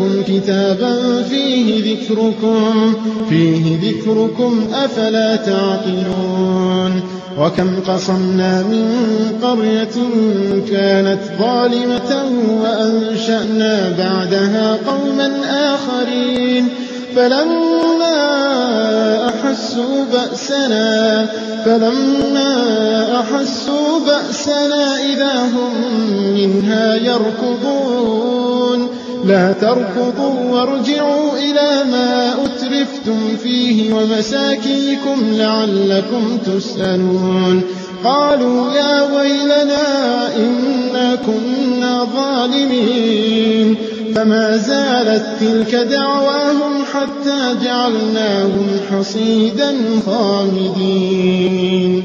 إليكم كتابا فيه ذكركم فيه ذكركم أفلا تعقلون. وكم قصمنا من قرية كانت ظالمة وأنشأنا بعدها قوما آخرين. فلما أحسوا بأسنا فلما أحسوا بأسنا إذا هم منها يركضون. لا تركضوا وارجعوا إلى ما أترفتم فيه ومساكيكم لعلكم تسألون. قالوا يا ويلنا إنا كنا ظالمين. فما زالت تلك دعواهم حتى جعلناهم حصيدا خامدين.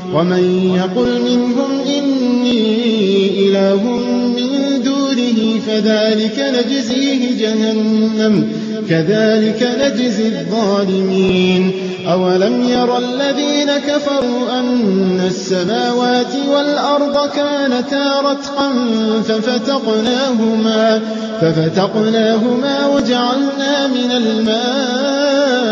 ومن يقل منهم إني إله من دونه فذلك نجزيه جهنم كذلك نجزي الظالمين. أولم ير الذين كفروا أن السماوات والأرض كانتا رتقا ففتقناهما ففتقناهما وجعلنا من الماء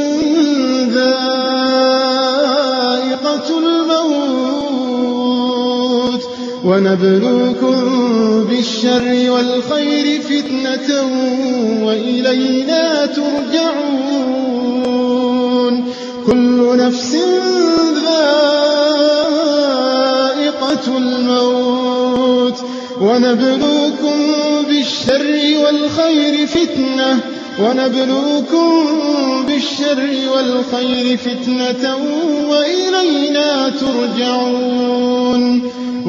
ونبلوكم بالشر والخير فتنة وإلينا ترجعون. كل نفس ذائقة الموت. ونبلوكم بالشر والخير فتنة. ونبلوكم بالشر والخير فتنة وإلينا ترجعون.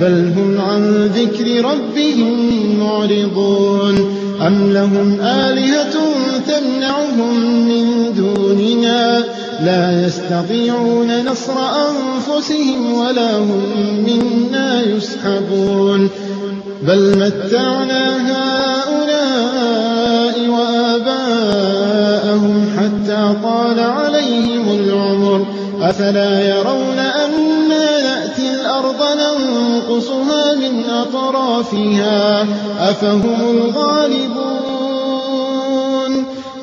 بل هم عن ذكر ربهم معرضون. أم لهم آلهة تمنعهم من دوننا؟ لا يستطيعون نصر أنفسهم ولا هم منا يسحبون. بل متعنا هؤلاء وآباءهم حتى طال عليهم العمر. أفلا يرون الأرض ننقصها من أطرافها. أفهم الغالبون.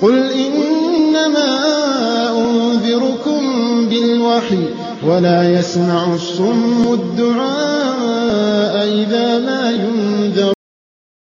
قل إنما أنذركم بالوحي ولا يسمع الصم الدعاء إذا ما ينذرون